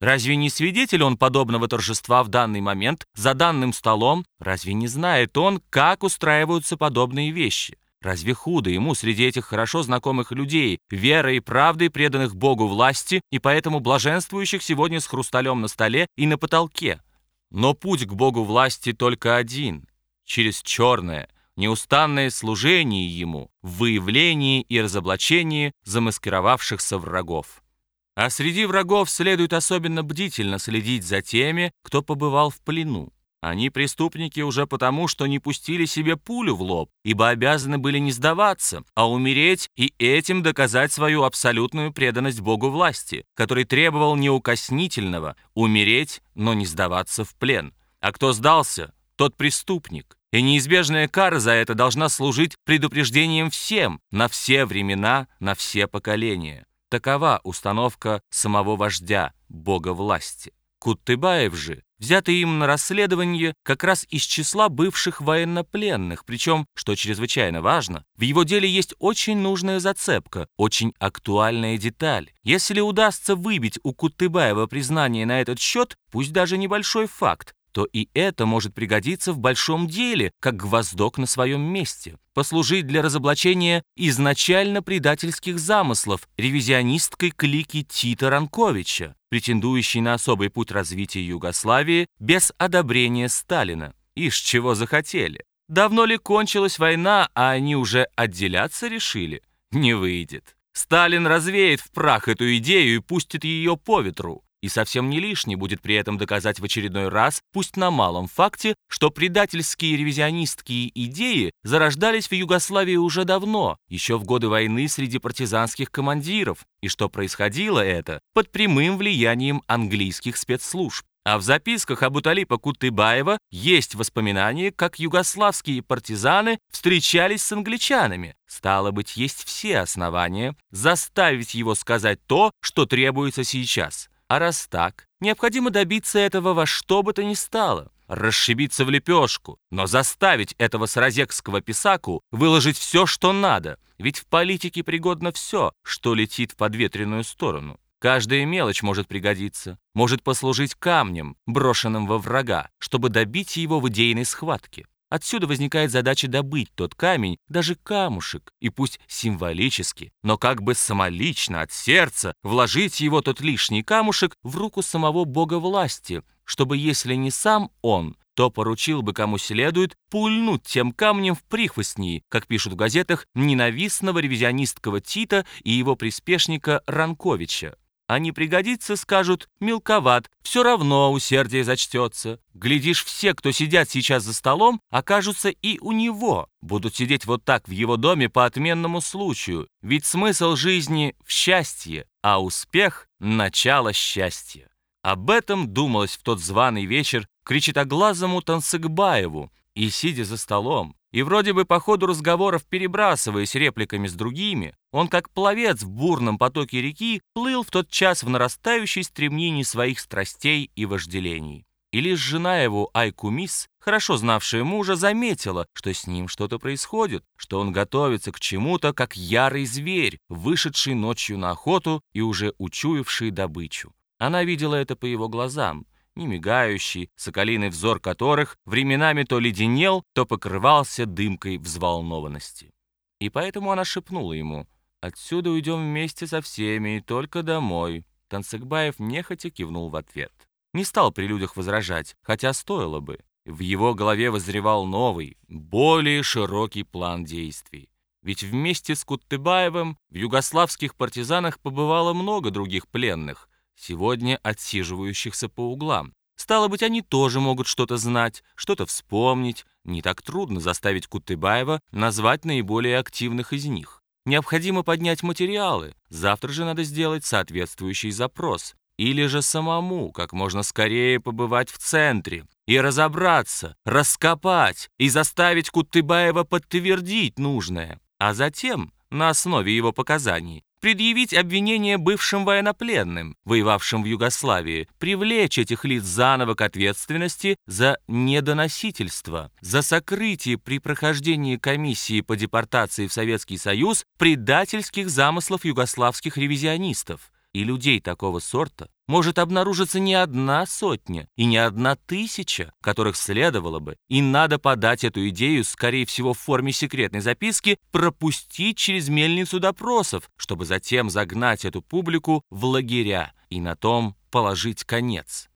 Разве не свидетель он подобного торжества в данный момент за данным столом? Разве не знает он, как устраиваются подобные вещи? Разве худо ему среди этих хорошо знакомых людей, верой и правдой преданных Богу власти и поэтому блаженствующих сегодня с хрусталем на столе и на потолке? Но путь к Богу власти только один — через черное, неустанное служение Ему в выявлении и разоблачении замаскировавшихся врагов. А среди врагов следует особенно бдительно следить за теми, кто побывал в плену. Они преступники уже потому, что не пустили себе пулю в лоб, ибо обязаны были не сдаваться, а умереть и этим доказать свою абсолютную преданность Богу власти, который требовал неукоснительного умереть, но не сдаваться в плен. А кто сдался, тот преступник. И неизбежная кара за это должна служить предупреждением всем, на все времена, на все поколения. Такова установка самого вождя, Бога власти. Кутыбаев же, взятый им на расследование как раз из числа бывших военнопленных, причем, что чрезвычайно важно, в его деле есть очень нужная зацепка, очень актуальная деталь. Если удастся выбить у Кутыбаева признание на этот счет, пусть даже небольшой факт, то и это может пригодиться в большом деле, как гвоздок на своем месте, послужить для разоблачения изначально предательских замыслов ревизионисткой клики Тита Ранковича, претендующей на особый путь развития Югославии без одобрения Сталина. Ишь, чего захотели. Давно ли кончилась война, а они уже отделяться решили? Не выйдет. Сталин развеет в прах эту идею и пустит ее по ветру. И совсем не лишне будет при этом доказать в очередной раз, пусть на малом факте, что предательские ревизионистские идеи зарождались в Югославии уже давно, еще в годы войны среди партизанских командиров, и что происходило это под прямым влиянием английских спецслужб. А в записках Абуталипа Кутыбаева есть воспоминания, как югославские партизаны встречались с англичанами. Стало быть, есть все основания заставить его сказать то, что требуется сейчас. А раз так, необходимо добиться этого во что бы то ни стало, расшибиться в лепешку, но заставить этого саразекского писаку выложить все, что надо, ведь в политике пригодно все, что летит в подветренную сторону. Каждая мелочь может пригодиться, может послужить камнем, брошенным во врага, чтобы добить его в идейной схватке. Отсюда возникает задача добыть тот камень, даже камушек, и пусть символически, но как бы самолично, от сердца, вложить его тот лишний камушек в руку самого бога власти, чтобы, если не сам он, то поручил бы кому следует пульнуть тем камнем в прихвостней, как пишут в газетах, ненавистного ревизионистского Тита и его приспешника Ранковича а не пригодится, скажут, мелковат, все равно усердие зачтется. Глядишь, все, кто сидят сейчас за столом, окажутся и у него, будут сидеть вот так в его доме по отменному случаю, ведь смысл жизни в счастье, а успех — начало счастья. Об этом думалось в тот званый вечер кричитоглазому Тансыгбаеву, и, сидя за столом, и вроде бы по ходу разговоров перебрасываясь репликами с другими, он как пловец в бурном потоке реки плыл в тот час в нарастающей стремнении своих страстей и вожделений. И лишь жена его, Айкумис, хорошо знавшая мужа, заметила, что с ним что-то происходит, что он готовится к чему-то, как ярый зверь, вышедший ночью на охоту и уже учуявший добычу. Она видела это по его глазам, не мигающий, соколиный взор которых временами то леденел, то покрывался дымкой взволнованности. И поэтому она шепнула ему, «Отсюда уйдем вместе со всеми, и только домой». Танцыгбаев нехотя кивнул в ответ. Не стал при людях возражать, хотя стоило бы. В его голове возревал новый, более широкий план действий. Ведь вместе с Куттыбаевым в югославских партизанах побывало много других пленных, сегодня отсиживающихся по углам. Стало быть, они тоже могут что-то знать, что-то вспомнить. Не так трудно заставить Кутыбаева назвать наиболее активных из них. Необходимо поднять материалы. Завтра же надо сделать соответствующий запрос. Или же самому как можно скорее побывать в центре и разобраться, раскопать и заставить Кутыбаева подтвердить нужное. А затем, на основе его показаний, предъявить обвинение бывшим военнопленным, воевавшим в Югославии, привлечь этих лиц заново к ответственности за недоносительство, за сокрытие при прохождении комиссии по депортации в Советский Союз предательских замыслов югославских ревизионистов. И людей такого сорта может обнаружиться не одна сотня и не одна тысяча, которых следовало бы, и надо подать эту идею, скорее всего, в форме секретной записки, пропустить через мельницу допросов, чтобы затем загнать эту публику в лагеря и на том положить конец.